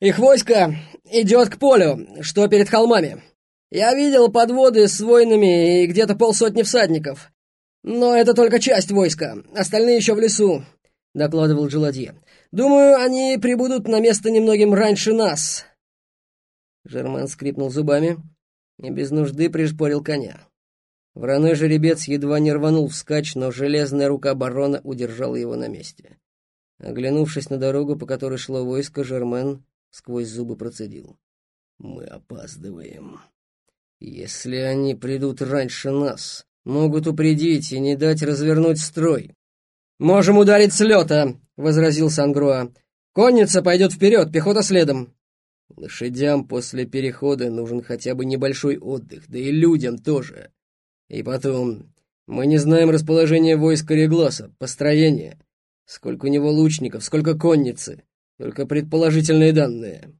Их войско идет к полю, что перед холмами. Я видел подводы с воинами и где-то полсотни всадников. Но это только часть войска, остальные еще в лесу», — докладывал Джеладье. «Думаю, они прибудут на место немногим раньше нас». Жерман скрипнул зубами и без нужды пришпорил коня. Вороной жеребец едва не рванул вскачь, но железная рука барона удержала его на месте. Оглянувшись на дорогу, по которой шло войско, Жермен сквозь зубы процедил. «Мы опаздываем. Если они придут раньше нас, могут упредить и не дать развернуть строй». «Можем ударить с лета», — возразил Сангруа. «Конница пойдет вперед, пехота следом». Лошадям после перехода нужен хотя бы небольшой отдых, да и людям тоже. И потом, мы не знаем расположение войска Регласа, построения. Сколько у него лучников, сколько конницы. Только предположительные данные.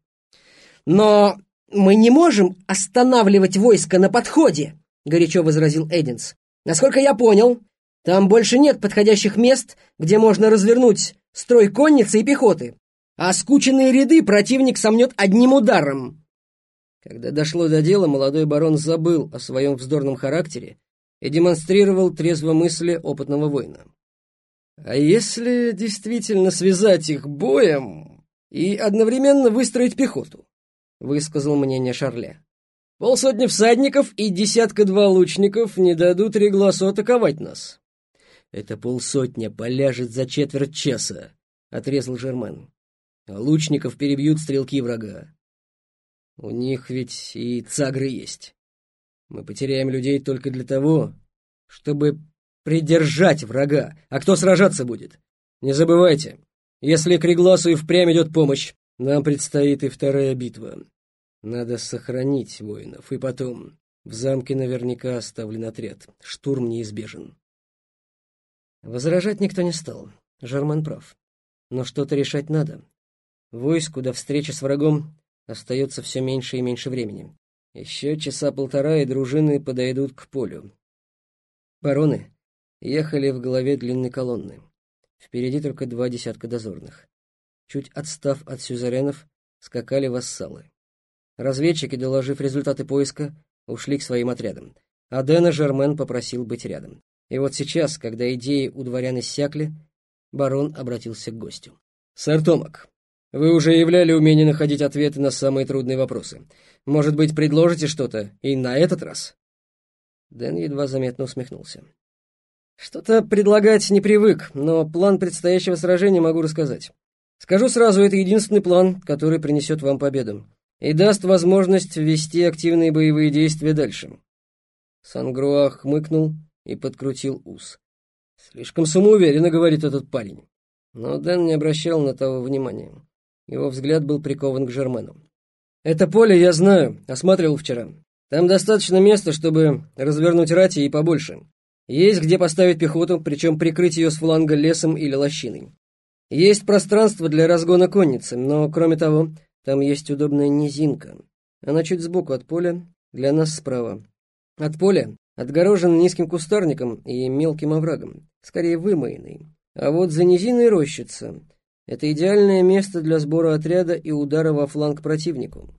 Но мы не можем останавливать войско на подходе, горячо возразил Эдинс. Насколько я понял, там больше нет подходящих мест, где можно развернуть строй конницы и пехоты. А скученные ряды противник сомнет одним ударом. Когда дошло до дела, молодой барон забыл о своем вздорном характере и демонстрировал трезвомыслие опытного воина. А если действительно связать их боем и одновременно выстроить пехоту? Высказал мнение Шарле. Полсотни всадников и десятка-два лучников не дадут Регласу атаковать нас. Это полсотня поляжет за четверть часа, отрезал Жермен. Лучников перебьют стрелки врага. У них ведь и цагры есть. Мы потеряем людей только для того, чтобы придержать врага. А кто сражаться будет? Не забывайте, если к Регласу и впрямь идет помощь, нам предстоит и вторая битва. Надо сохранить воинов, и потом... В замке наверняка оставлен отряд. Штурм неизбежен. Возражать никто не стал. Жерман прав. Но что-то решать надо. Войску до встречи с врагом Остается все меньше и меньше времени. Еще часа полтора, и дружины подойдут к полю. Бароны ехали в голове длинной колонны. Впереди только два десятка дозорных. Чуть отстав от сюзеренов, скакали вассалы. Разведчики, доложив результаты поиска, ушли к своим отрядам. А Дэна Жермен попросил быть рядом. И вот сейчас, когда идеи у дворян иссякли, барон обратился к гостю. «Сэр Томак, вы уже являли умение находить ответы на самые трудные вопросы. Может быть, предложите что-то и на этот раз?» Дэн едва заметно усмехнулся. «Что-то предлагать не привык, но план предстоящего сражения могу рассказать. Скажу сразу, это единственный план, который принесет вам победу и даст возможность ввести активные боевые действия дальше». Сангруа хмыкнул и подкрутил ус. «Слишком самоуверенно, — говорит этот парень». Но Дэн не обращал на того внимания. Его взгляд был прикован к Жермену. «Это поле я знаю, осматривал вчера. Там достаточно места, чтобы развернуть рати и побольше. Есть где поставить пехоту, причем прикрыть ее с фланга лесом или лощиной. Есть пространство для разгона конницы, но, кроме того, там есть удобная низинка. Она чуть сбоку от поля, для нас справа. От поля отгорожен низким кустарником и мелким оврагом, скорее вымоенный. А вот за низиной рощица, это идеальное место для сбора отряда и удара во фланг противнику.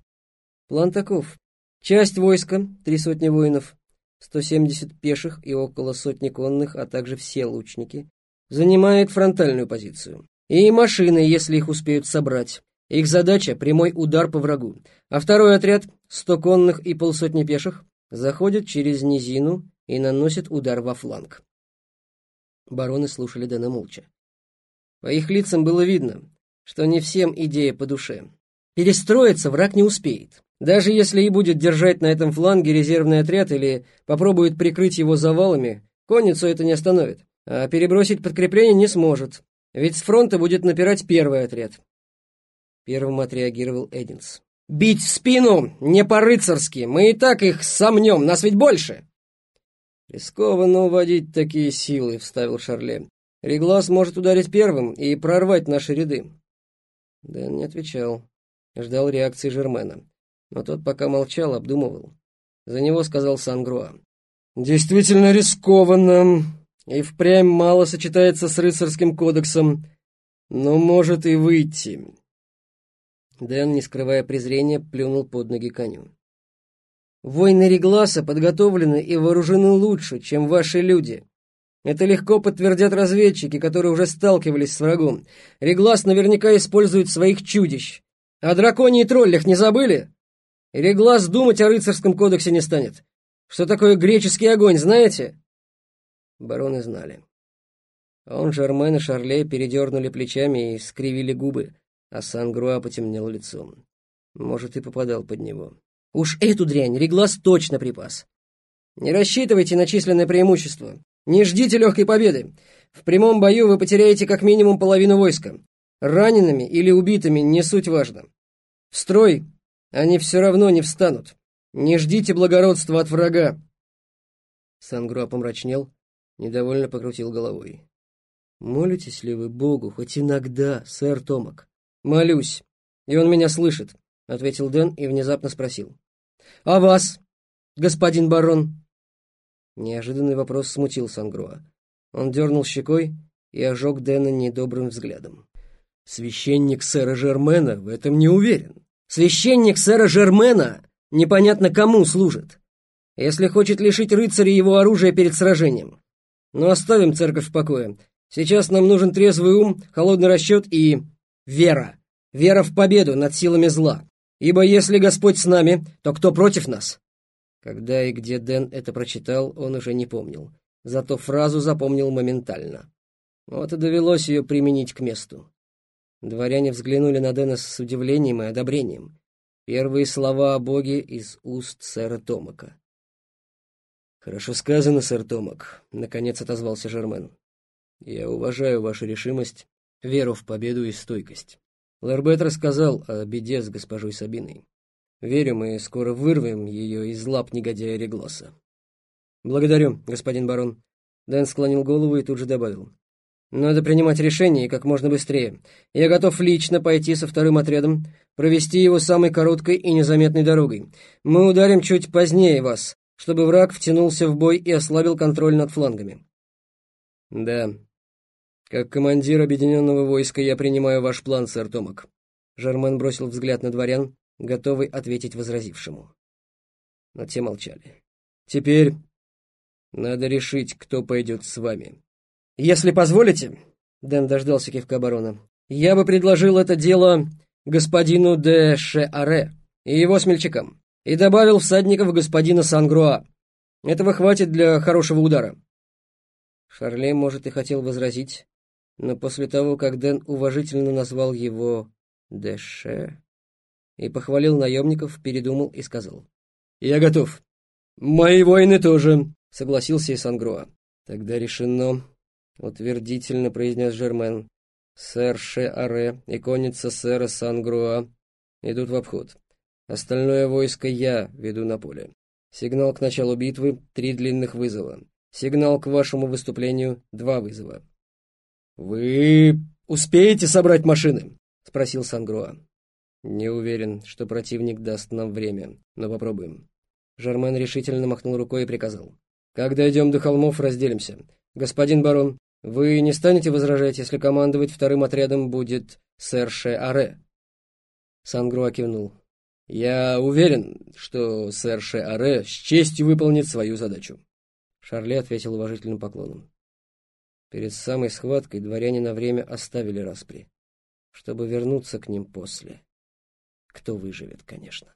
План таков. Часть войска, три сотни воинов, 170 пеших и около сотни конных, а также все лучники, занимает фронтальную позицию. И машины, если их успеют собрать. Их задача — прямой удар по врагу. А второй отряд, 100 конных и полсотни пеших, заходит через низину и наносит удар во фланг. Бароны слушали Дэна молча. По их лицам было видно, что не всем идея по душе. Перестроиться враг не успеет. Даже если и будет держать на этом фланге резервный отряд или попробует прикрыть его завалами, конницу это не остановит. А перебросить подкрепление не сможет, ведь с фронта будет напирать первый отряд. Первым отреагировал Эдинс. «Бить в спину не по-рыцарски, мы и так их сомнем, нас ведь больше!» «Рискованно уводить такие силы», — вставил Шарле. Реглас может ударить первым и прорвать наши ряды. Дэн не отвечал. Ждал реакции Жермена. Но тот пока молчал, обдумывал. За него сказал Сангруа. «Действительно рискованно и впрямь мало сочетается с рыцарским кодексом, но может и выйти. Дэн, не скрывая презрения, плюнул под ноги коню. «Войны Регласа подготовлены и вооружены лучше, чем ваши люди. Это легко подтвердят разведчики, которые уже сталкивались с врагом. Реглас наверняка использует своих чудищ. О драконе и троллях не забыли? Реглас думать о рыцарском кодексе не станет. Что такое греческий огонь, знаете?» Бароны знали. Он, Жермен и Шарлей передернули плечами и скривили губы, а Сан-Груа потемнел лицом. Может, и попадал под него. Уж эту дрянь Реглас точно припас. Не рассчитывайте на численное преимущество. Не ждите легкой победы. В прямом бою вы потеряете как минимум половину войска. Ранеными или убитыми не суть важно. В строй они все равно не встанут. Не ждите благородства от врага. Сангруа помрачнел, недовольно покрутил головой. «Молитесь ли вы Богу хоть иногда, сэр Томак?» «Молюсь, и он меня слышит», — ответил Дэн и внезапно спросил. «А вас, господин барон?» Неожиданный вопрос смутил Сангруа. Он дернул щекой и ожег Дэна недобрым взглядом. «Священник сэра Жермена в этом не уверен. Священник сэра Жермена непонятно кому служит, если хочет лишить рыцаря его оружия перед сражением. Но оставим церковь в покое. Сейчас нам нужен трезвый ум, холодный расчет и... вера. Вера в победу над силами зла. Ибо если Господь с нами, то кто против нас? Когда и где Дэн это прочитал, он уже не помнил. Зато фразу запомнил моментально. Вот и довелось ее применить к месту. Дворяне взглянули на Дэна с удивлением и одобрением. Первые слова о Боге из уст сэра Томака. «Хорошо сказано, сэр Томак», — наконец отозвался Жермен. Я уважаю вашу решимость, веру в победу и стойкость. Лербет рассказал о беде с госпожой Сабиной. Верю, мы скоро вырвем ее из лап негодяя Реглоса. Благодарю, господин барон. Дэн склонил голову и тут же добавил. Надо принимать решение как можно быстрее. Я готов лично пойти со вторым отрядом, провести его самой короткой и незаметной дорогой. Мы ударим чуть позднее вас, чтобы враг втянулся в бой и ослабил контроль над флангами. Да, «Как командир объединенного войска я принимаю ваш план, сэр Томак». Жермен бросил взгляд на дворян, готовый ответить возразившему. Но те молчали. «Теперь надо решить, кто пойдет с вами». «Если позволите», — Дэн дождался кивка барона, «я бы предложил это дело господину де Шеаре и его смельчакам, и добавил всадников господина Сангруа. Этого хватит для хорошего удара». Шарлей, может, и хотел возразить, но после того, как Дэн уважительно назвал его Дэше и похвалил наемников, передумал и сказал. «Я готов. Мои воины тоже», — согласился и Сангруа. «Тогда решено», — утвердительно произнес Жермен. «Сэр Ше-Аре и конница сэра Сангруа идут в обход. Остальное войско я веду на поле. Сигнал к началу битвы — три длинных вызова. Сигнал к вашему выступлению — два вызова. «Вы успеете собрать машины?» — спросил Сангроа. «Не уверен, что противник даст нам время, но попробуем». Жермен решительно махнул рукой и приказал. «Как дойдем до холмов, разделимся. Господин барон, вы не станете возражать, если командовать вторым отрядом будет сэр Ше Аре?» Сангруа кивнул. «Я уверен, что сэр Ше Аре с честью выполнит свою задачу». Шарле ответил уважительным поклоном. Перед самой схваткой дворяне на время оставили распри, чтобы вернуться к ним после. Кто выживет, конечно.